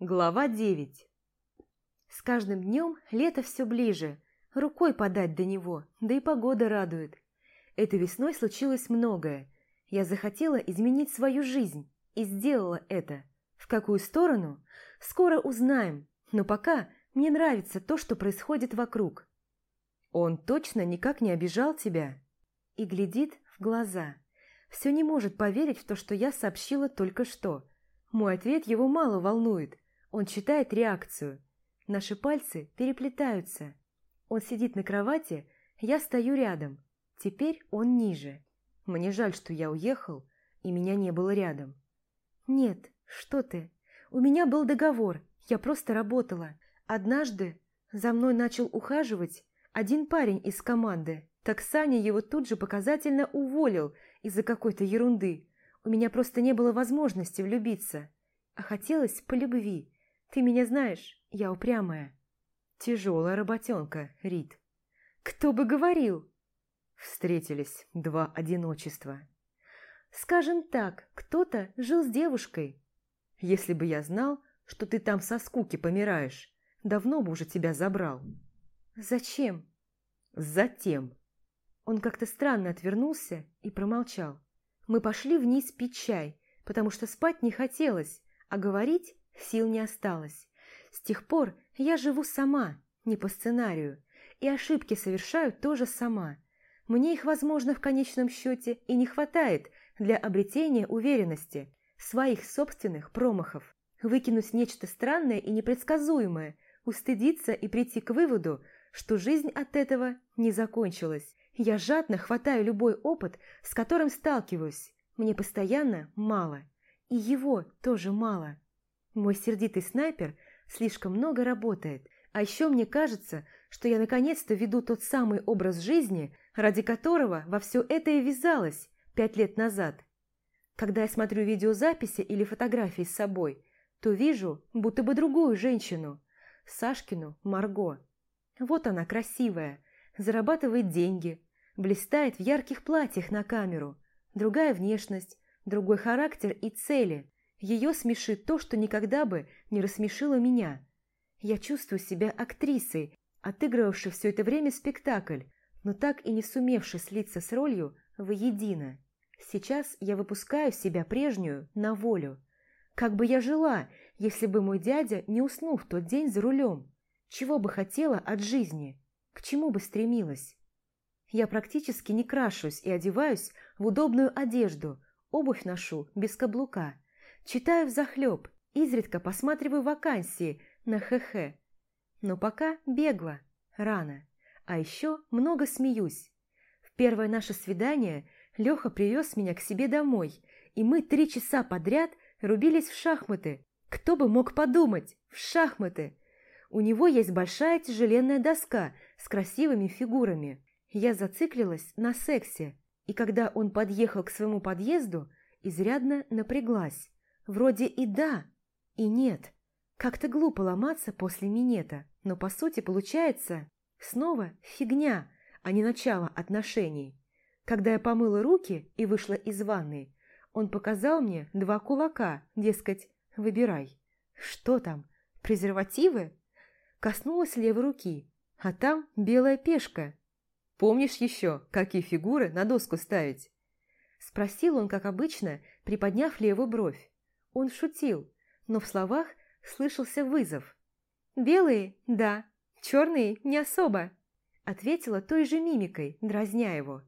Глава 9 С каждым днем лето все ближе, рукой подать до него, да и погода радует. Этой весной случилось многое. Я захотела изменить свою жизнь и сделала это. В какую сторону? Скоро узнаем, но пока мне нравится то, что происходит вокруг. Он точно никак не обижал тебя? И глядит в глаза. Все не может поверить в то, что я сообщила только что. Мой ответ его мало волнует – он читает реакцию. Наши пальцы переплетаются. Он сидит на кровати, я стою рядом. Теперь он ниже. Мне жаль, что я уехал, и меня не было рядом. Нет, что ты. У меня был договор, я просто работала. Однажды за мной начал ухаживать один парень из команды. Так Саня его тут же показательно уволил из-за какой-то ерунды. У меня просто не было возможности влюбиться. А хотелось по любви. Ты меня знаешь, я упрямая. Тяжелая работенка, Рит. Кто бы говорил? Встретились два одиночества. Скажем так, кто-то жил с девушкой. Если бы я знал, что ты там со скуки помираешь, давно бы уже тебя забрал. Зачем? Затем. Он как-то странно отвернулся и промолчал. Мы пошли вниз пить чай, потому что спать не хотелось, а говорить Сил не осталось. С тех пор я живу сама, не по сценарию, и ошибки совершаю тоже сама. Мне их, возможно, в конечном счете и не хватает для обретения уверенности, своих собственных промахов. Выкинуть нечто странное и непредсказуемое, устыдиться и прийти к выводу, что жизнь от этого не закончилась. Я жадно хватаю любой опыт, с которым сталкиваюсь. Мне постоянно мало. И его тоже мало. Мой сердитый снайпер слишком много работает, а еще мне кажется, что я наконец-то веду тот самый образ жизни, ради которого во все это и вязалось пять лет назад. Когда я смотрю видеозаписи или фотографии с собой, то вижу будто бы другую женщину, Сашкину Марго. Вот она красивая, зарабатывает деньги, блистает в ярких платьях на камеру, другая внешность, другой характер и цели, ее смешит то, что никогда бы не рассмешило меня. Я чувствую себя актрисой, отыгрывавшей все это время спектакль, но так и не сумевшей слиться с ролью воедино. Сейчас я выпускаю себя прежнюю на волю. Как бы я жила, если бы мой дядя не уснул в тот день за рулем? Чего бы хотела от жизни? К чему бы стремилась? Я практически не крашусь и одеваюсь в удобную одежду, обувь ношу без каблука. Читаю взахлеб, изредка посматриваю вакансии на ХХ. Но пока бегло, рано. А еще много смеюсь. В первое наше свидание Леха привез меня к себе домой, и мы три часа подряд рубились в шахматы. Кто бы мог подумать, в шахматы. У него есть большая тяжеленная доска с красивыми фигурами. Я зациклилась на сексе, и когда он подъехал к своему подъезду, изрядно напряглась. Вроде и да, и нет. Как-то глупо ломаться после минета, но по сути получается снова фигня, а не начало отношений. Когда я помыла руки и вышла из ванной, он показал мне два кулака, дескать, выбирай. Что там, презервативы? Коснулась левой руки, а там белая пешка. Помнишь еще, какие фигуры на доску ставить? Спросил он, как обычно, приподняв левую бровь. Он шутил, но в словах слышался вызов. «Белые – да, черные – не особо», – ответила той же мимикой, дразня его.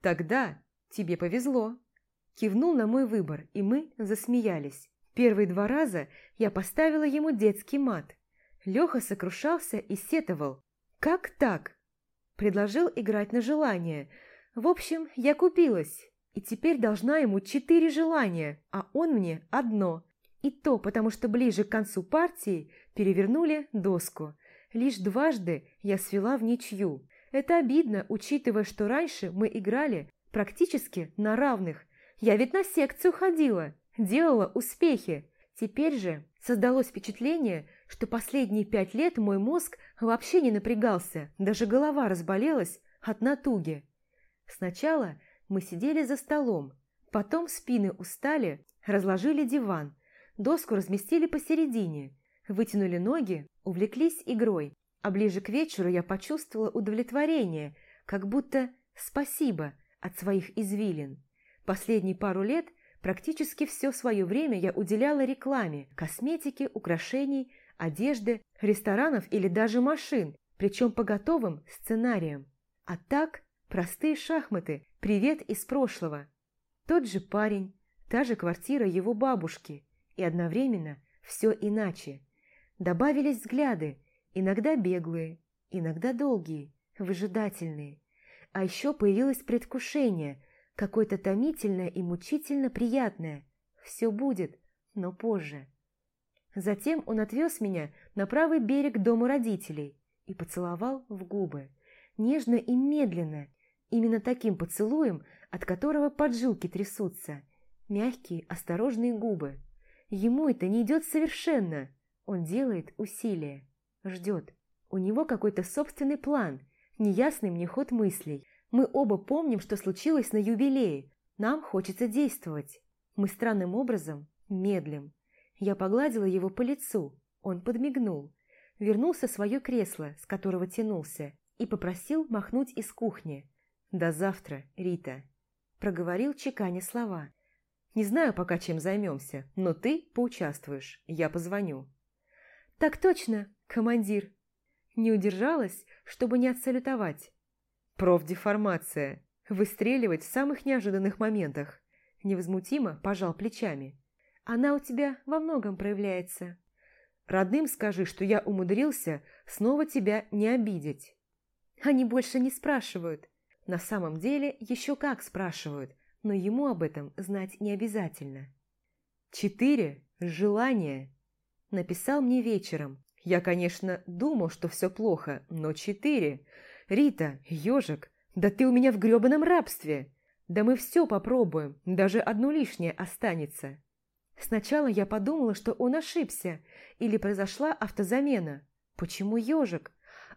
«Тогда тебе повезло», – кивнул на мой выбор, и мы засмеялись. Первые два раза я поставила ему детский мат. Леха сокрушался и сетовал. «Как так?» Предложил играть на желание. В общем, я купилась. И теперь должна ему четыре желания, а он мне одно. И то потому, что ближе к концу партии перевернули доску. Лишь дважды я свела в ничью. Это обидно, учитывая, что раньше мы играли практически на равных. Я ведь на секцию ходила, делала успехи. Теперь же создалось впечатление, что последние пять лет мой мозг вообще не напрягался, даже голова разболелась от натуги. Сначала мы сидели за столом, потом спины устали, разложили диван. Доску разместили посередине, вытянули ноги, увлеклись игрой, а ближе к вечеру я почувствовала удовлетворение, как будто спасибо от своих извилин. Последние пару лет практически все свое время я уделяла рекламе, косметике, украшений, одежды, ресторанов или даже машин, причем по готовым сценариям. А так, простые шахматы, привет из прошлого. Тот же парень, та же квартира его бабушки, и одновременно все иначе. Добавились взгляды, иногда беглые, иногда долгие, выжидательные. А еще появилось предвкушение, какое-то томительное и мучительно приятное. Все будет, но позже. Затем он отвез меня на правый берег дома родителей и поцеловал в губы. Нежно и медленно, именно таким поцелуем, от которого поджилки трясутся. Мягкие, осторожные губы. Ему это не идет совершенно. Он делает усилия. Ждет. У него какой-то собственный план, неясный мне ход мыслей. Мы оба помним, что случилось на юбилее. Нам хочется действовать. Мы странным образом медлим. Я погладила его по лицу. Он подмигнул. Вернулся в свое кресло, с которого тянулся, и попросил махнуть из кухни. «До завтра, Рита», – проговорил чеканя слова. «Не знаю пока, чем займемся, но ты поучаствуешь, я позвоню». «Так точно, командир!» Не удержалась, чтобы не отсалютовать. «Профдеформация. Выстреливать в самых неожиданных моментах». Невозмутимо пожал плечами. Она у тебя во многом проявляется. Родным скажи, что я умудрился снова тебя не обидеть. Они больше не спрашивают. На самом деле еще как спрашивают, но ему об этом знать не обязательно. Четыре желания. Написал мне вечером. Я, конечно, думал, что все плохо, но четыре. Рита, ежик, да ты у меня в гребаном рабстве. Да мы все попробуем, даже одно лишнее останется. Сначала я подумала, что он ошибся или произошла автозамена. Почему ежик?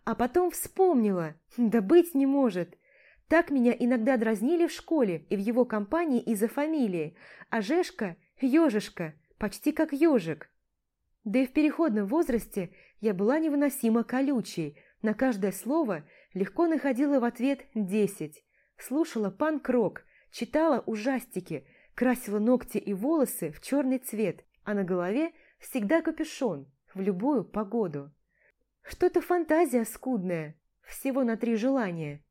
А потом вспомнила. Да быть не может. Так меня иногда дразнили в школе и в его компании из-за фамилии. А Жешка – ежишка, почти как ежик. Да и в переходном возрасте я была невыносимо колючей. На каждое слово легко находила в ответ десять. Слушала панк-рок, читала ужастики – красила ногти и волосы в черный цвет, а на голове всегда капюшон, в любую погоду. Что-то фантазия скудная, всего на три желания.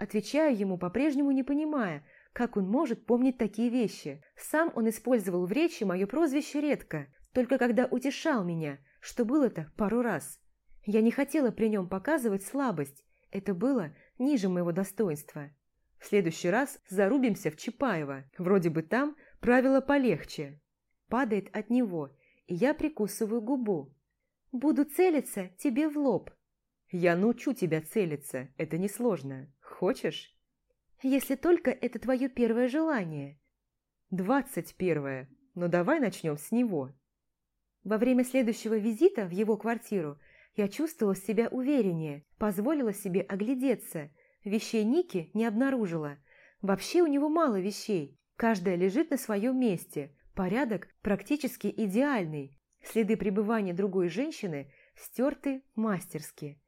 Отвечаю ему, по-прежнему не понимая, как он может помнить такие вещи. Сам он использовал в речи мое прозвище редко, только когда утешал меня, что было-то пару раз. Я не хотела при нем показывать слабость, это было ниже моего достоинства. В следующий раз зарубимся в Чапаево. Вроде бы там правила полегче. Падает от него, и я прикусываю губу. Буду целиться тебе в лоб. Я научу тебя целиться, это несложно. Хочешь? Если только это твое первое желание. Двадцать первое, но давай начнем с него. Во время следующего визита в его квартиру я чувствовала себя увереннее, позволила себе оглядеться – Вещей Ники не обнаружила. Вообще у него мало вещей. Каждая лежит на своем месте. Порядок практически идеальный. Следы пребывания другой женщины стерты мастерски.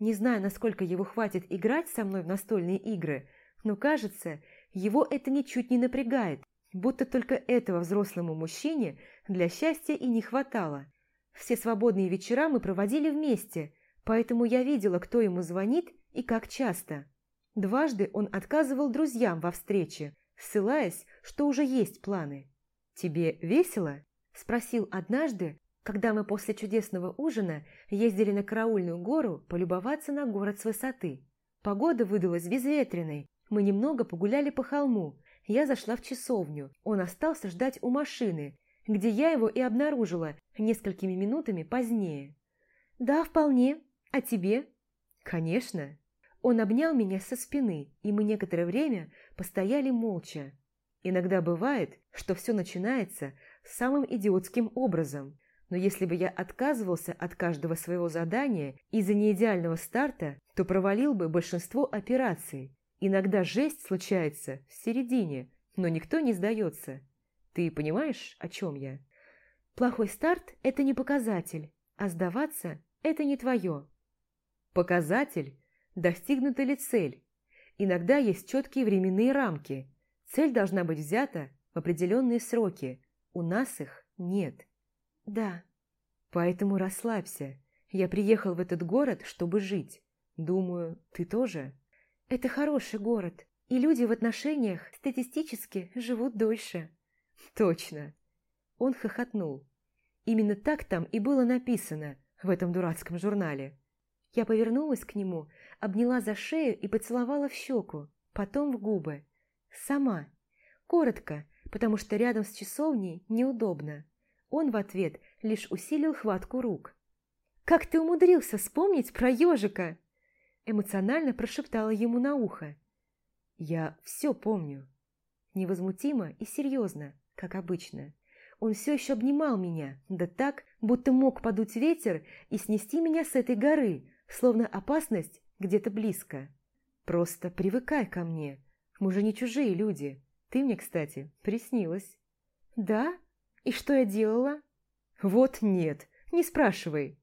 Не знаю, насколько его хватит играть со мной в настольные игры, но кажется, его это ничуть не напрягает, будто только этого взрослому мужчине для счастья и не хватало. Все свободные вечера мы проводили вместе, поэтому я видела, кто ему звонит и как часто. Дважды он отказывал друзьям во встрече, ссылаясь, что уже есть планы. «Тебе весело?» – спросил однажды, когда мы после чудесного ужина ездили на Караульную гору полюбоваться на город с высоты. Погода выдалась безветренной, мы немного погуляли по холму, я зашла в часовню, он остался ждать у машины, где я его и обнаружила несколькими минутами позднее. «Да, вполне. А тебе?» «Конечно». Он обнял меня со спины, и мы некоторое время постояли молча. Иногда бывает, что все начинается самым идиотским образом, но если бы я отказывался от каждого своего задания из-за неидеального старта, то провалил бы большинство операций. Иногда жесть случается в середине, но никто не сдается. Ты понимаешь, о чем я? Плохой старт – это не показатель, а сдаваться – это не твое. Показатель – достигнута ли цель. Иногда есть четкие временные рамки. Цель должна быть взята в определенные сроки. У нас их нет. Да. Поэтому расслабься. Я приехал в этот город, чтобы жить. Думаю, ты тоже? Это хороший город, и люди в отношениях статистически живут дольше. Точно. Он хохотнул. Именно так там и было написано в этом дурацком журнале. Я повернулась к нему, обняла за шею и поцеловала в щеку, потом в губы. Сама. Коротко, потому что рядом с часовней неудобно. Он в ответ лишь усилил хватку рук. «Как ты умудрился вспомнить про ежика?» Эмоционально прошептала ему на ухо. «Я все помню». Невозмутимо и серьезно, как обычно. Он все еще обнимал меня, да так, будто мог подуть ветер и снести меня с этой горы, словно опасность где-то близко. Просто привыкай ко мне. Мы же не чужие люди. Ты мне, кстати, приснилась. Да? И что я делала? Вот нет, не спрашивай.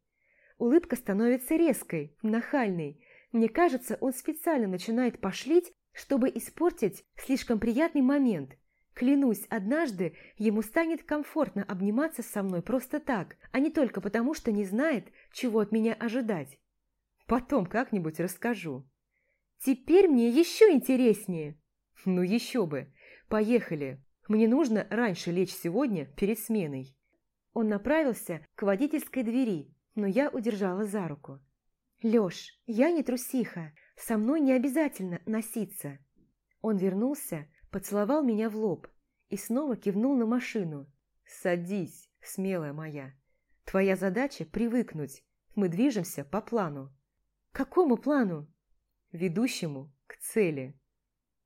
Улыбка становится резкой, нахальной. Мне кажется, он специально начинает пошлить, чтобы испортить слишком приятный момент – Клянусь, однажды ему станет комфортно обниматься со мной просто так, а не только потому, что не знает, чего от меня ожидать. Потом как-нибудь расскажу. Теперь мне еще интереснее. Ну еще бы. Поехали. Мне нужно раньше лечь сегодня перед сменой. Он направился к водительской двери, но я удержала за руку. «Лёш, я не трусиха, со мной не обязательно носиться». Он вернулся, поцеловал меня в лоб и снова кивнул на машину. «Садись, смелая моя. Твоя задача – привыкнуть. Мы движемся по плану». «Какому плану?» «Ведущему к цели».